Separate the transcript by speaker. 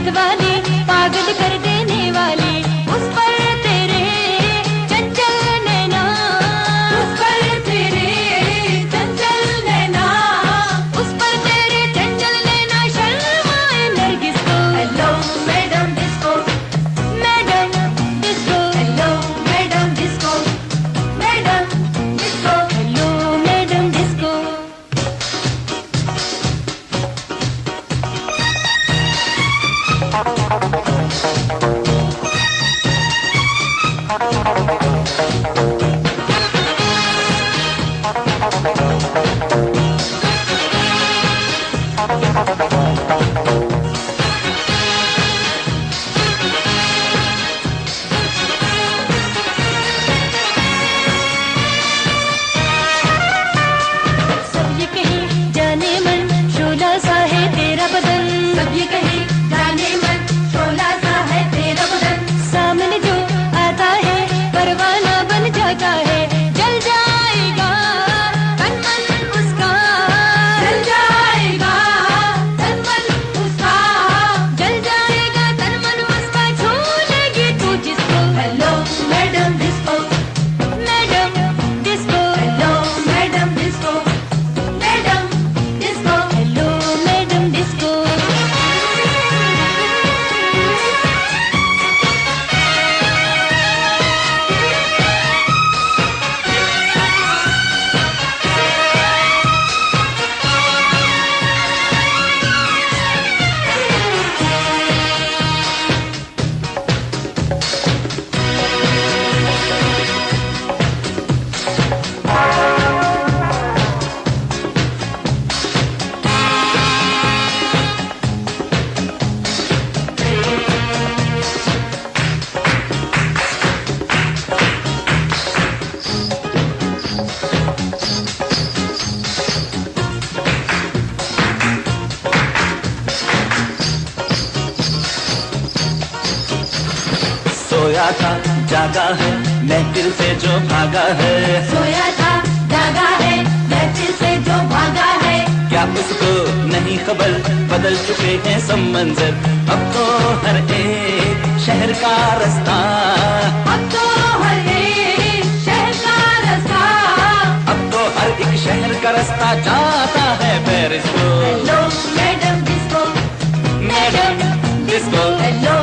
Speaker 1: Advan बदन
Speaker 2: सब
Speaker 3: सोया था जागा है मैं दिल से जो भागा है।
Speaker 2: सोया था जागा है मैं दिल से जो भागा है।
Speaker 3: क्या उसको नहीं खबर बदल चुके हैं सब मंजर। अब तो हर एक शहर का रास्ता।
Speaker 2: अब तो हर एक शहर का रास्ता।
Speaker 3: अब तो हर एक शहर का रास्ता जाता है पेरिस को। Hello madam disco madam disco hello